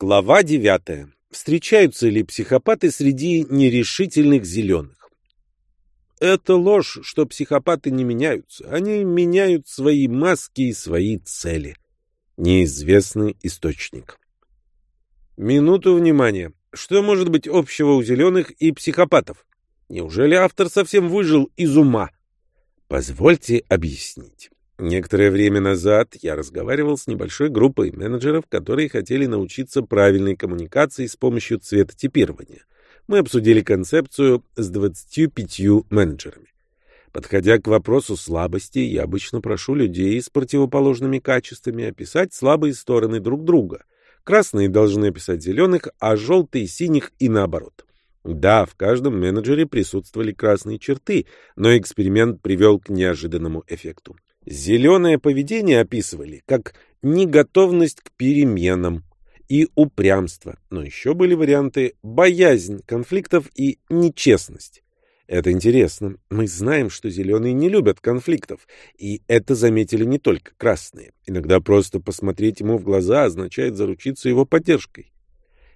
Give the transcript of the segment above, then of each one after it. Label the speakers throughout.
Speaker 1: Глава девятая. Встречаются ли психопаты среди нерешительных зеленых? Это ложь, что психопаты не меняются. Они меняют свои маски и свои цели. Неизвестный источник. Минуту внимания. Что может быть общего у зеленых и психопатов? Неужели автор совсем выжил из ума? Позвольте объяснить. Некоторое время назад я разговаривал с небольшой группой менеджеров, которые хотели научиться правильной коммуникации с помощью цветотипирования. Мы обсудили концепцию с 25 менеджерами. Подходя к вопросу слабости, я обычно прошу людей с противоположными качествами описать слабые стороны друг друга. Красные должны описать зеленых, а желтые — синих и наоборот. Да, в каждом менеджере присутствовали красные черты, но эксперимент привел к неожиданному эффекту. Зеленое поведение описывали как неготовность к переменам и упрямство, но еще были варианты боязнь конфликтов и нечестность. Это интересно. Мы знаем, что зеленые не любят конфликтов, и это заметили не только красные. Иногда просто посмотреть ему в глаза означает заручиться его поддержкой.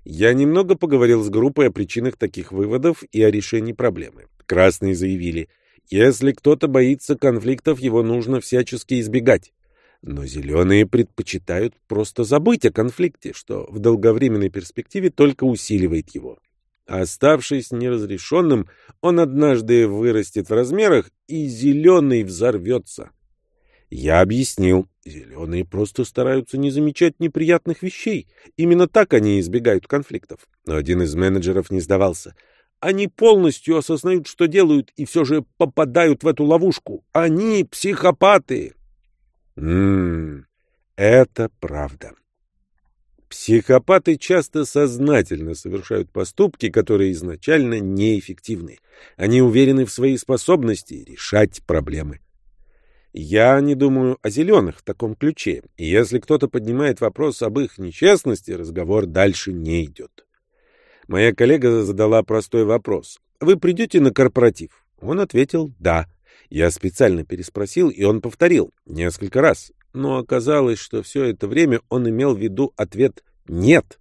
Speaker 1: Я немного поговорил с группой о причинах таких выводов и о решении проблемы. Красные заявили – если кто-то боится конфликтов, его нужно всячески избегать. Но зеленые предпочитают просто забыть о конфликте, что в долговременной перспективе только усиливает его. Оставшись неразрешенным, он однажды вырастет в размерах, и зеленый взорвется. Я объяснил, зеленые просто стараются не замечать неприятных вещей. Именно так они избегают конфликтов. Но один из менеджеров не сдавался — они полностью осознают, что делают, и все же попадают в эту ловушку. Они психопаты. Ммм, это правда. Психопаты часто сознательно совершают поступки, которые изначально неэффективны. Они уверены в своей способности решать проблемы. Я не думаю о зеленых в таком ключе, и если кто-то поднимает вопрос об их нечестности, разговор дальше не идет. Моя коллега задала простой вопрос. «Вы придете на корпоратив?» Он ответил «да». Я специально переспросил, и он повторил несколько раз. Но оказалось, что все это время он имел в виду ответ «нет».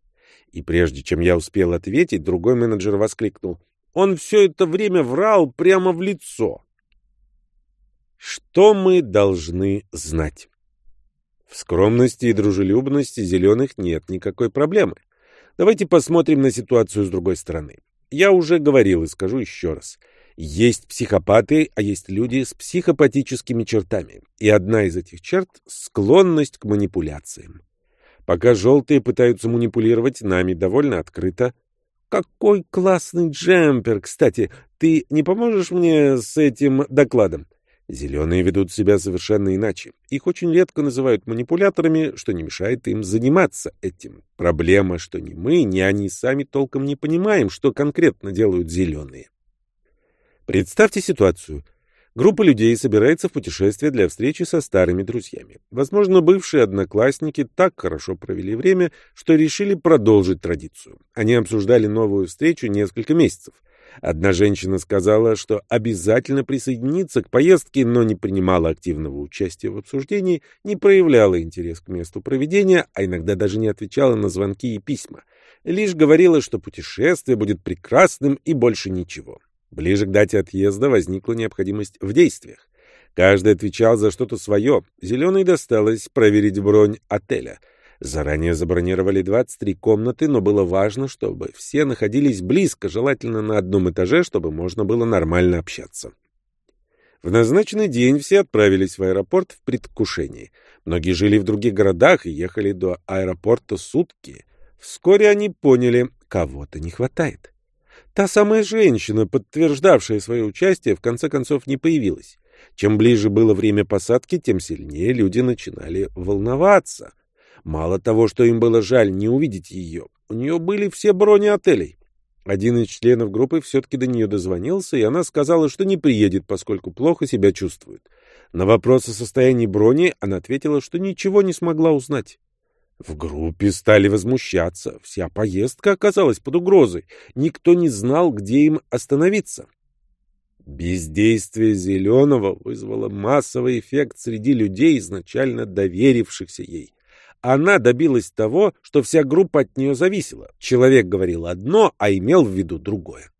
Speaker 1: И прежде чем я успел ответить, другой менеджер воскликнул. Он все это время врал прямо в лицо. Что мы должны знать? В скромности и дружелюбности зеленых нет никакой проблемы. Давайте посмотрим на ситуацию с другой стороны. Я уже говорил и скажу еще раз. Есть психопаты, а есть люди с психопатическими чертами. И одна из этих черт — склонность к манипуляциям. Пока желтые пытаются манипулировать нами довольно открыто. Какой классный джемпер! Кстати, ты не поможешь мне с этим докладом? Зеленые ведут себя совершенно иначе. Их очень редко называют манипуляторами, что не мешает им заниматься этим. Проблема, что ни мы, ни они сами толком не понимаем, что конкретно делают зеленые. Представьте ситуацию. Группа людей собирается в путешествие для встречи со старыми друзьями. Возможно, бывшие одноклассники так хорошо провели время, что решили продолжить традицию. Они обсуждали новую встречу несколько месяцев. Одна женщина сказала, что обязательно присоединится к поездке, но не принимала активного участия в обсуждении, не проявляла интерес к месту проведения, а иногда даже не отвечала на звонки и письма. Лишь говорила, что путешествие будет прекрасным и больше ничего. Ближе к дате отъезда возникла необходимость в действиях. Каждый отвечал за что-то свое. Зеленый досталось проверить бронь отеля — Заранее забронировали 23 комнаты, но было важно, чтобы все находились близко, желательно на одном этаже, чтобы можно было нормально общаться. В назначенный день все отправились в аэропорт в предвкушении. Многие жили в других городах и ехали до аэропорта сутки. Вскоре они поняли, кого-то не хватает. Та самая женщина, подтверждавшая свое участие, в конце концов не появилась. Чем ближе было время посадки, тем сильнее люди начинали волноваться — Мало того, что им было жаль не увидеть ее, у нее были все брони отелей. Один из членов группы все-таки до нее дозвонился, и она сказала, что не приедет, поскольку плохо себя чувствует. На вопрос о состоянии брони она ответила, что ничего не смогла узнать. В группе стали возмущаться. Вся поездка оказалась под угрозой. Никто не знал, где им остановиться. Бездействие Зеленого вызвало массовый эффект среди людей, изначально доверившихся ей. Она добилась того, что вся группа от нее зависела. Человек говорил одно, а имел в виду другое.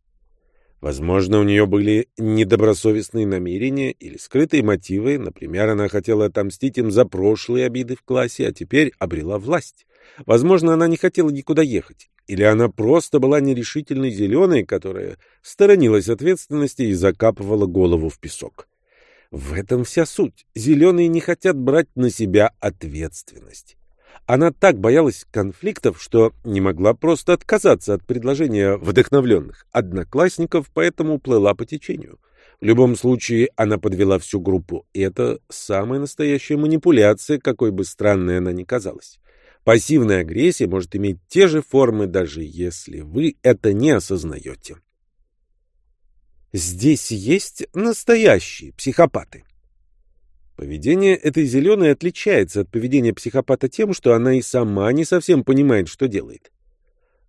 Speaker 1: Возможно, у нее были недобросовестные намерения или скрытые мотивы. Например, она хотела отомстить им за прошлые обиды в классе, а теперь обрела власть. Возможно, она не хотела никуда ехать. Или она просто была нерешительной зеленой, которая сторонилась ответственности и закапывала голову в песок. В этом вся суть. Зеленые не хотят брать на себя ответственность. Она так боялась конфликтов, что не могла просто отказаться от предложения вдохновленных одноклассников, поэтому плыла по течению. В любом случае, она подвела всю группу, и это самая настоящая манипуляция, какой бы странной она ни казалась. Пассивная агрессия может иметь те же формы, даже если вы это не осознаете. Здесь есть настоящие психопаты. Поведение этой зеленой отличается от поведения психопата тем, что она и сама не совсем понимает, что делает.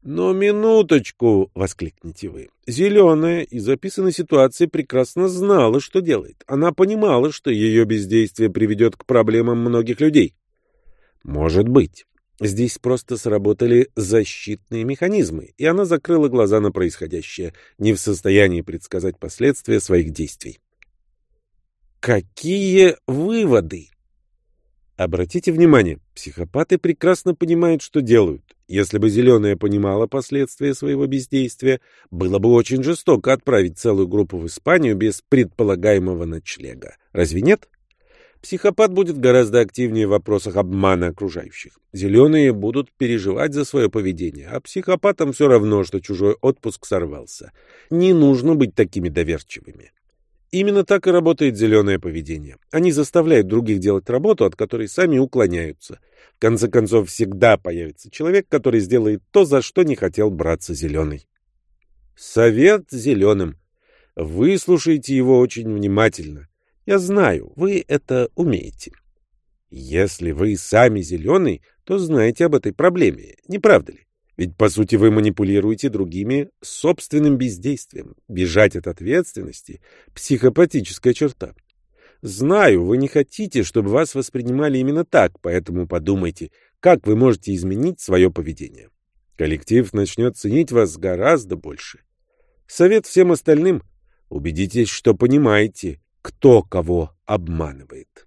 Speaker 1: «Но минуточку!» — воскликнете вы. Зеленая из описанной ситуации прекрасно знала, что делает. Она понимала, что ее бездействие приведет к проблемам многих людей. Может быть. Здесь просто сработали защитные механизмы, и она закрыла глаза на происходящее, не в состоянии предсказать последствия своих действий. Какие выводы? Обратите внимание, психопаты прекрасно понимают, что делают. Если бы Зеленая понимала последствия своего бездействия, было бы очень жестоко отправить целую группу в Испанию без предполагаемого ночлега. Разве нет? Психопат будет гораздо активнее в вопросах обмана окружающих. Зеленые будут переживать за свое поведение, а психопатам все равно, что чужой отпуск сорвался. Не нужно быть такими доверчивыми. Именно так и работает зеленое поведение. Они заставляют других делать работу, от которой сами уклоняются. В конце концов, всегда появится человек, который сделает то, за что не хотел браться зеленый. Совет зеленым. Выслушайте его очень внимательно. Я знаю, вы это умеете. Если вы сами зеленый, то знаете об этой проблеме, не правда ли? Ведь, по сути, вы манипулируете другими собственным бездействием. Бежать от ответственности – психопатическая черта. Знаю, вы не хотите, чтобы вас воспринимали именно так, поэтому подумайте, как вы можете изменить свое поведение. Коллектив начнет ценить вас гораздо больше. Совет всем остальным – убедитесь, что понимаете, кто кого обманывает.